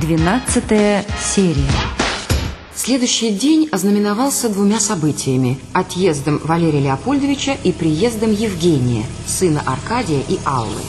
Двенадцатая серия. Следующий день ознаменовался двумя событиями – отъездом Валерия Леопольдовича и приездом Евгения, сына Аркадия и Аллы.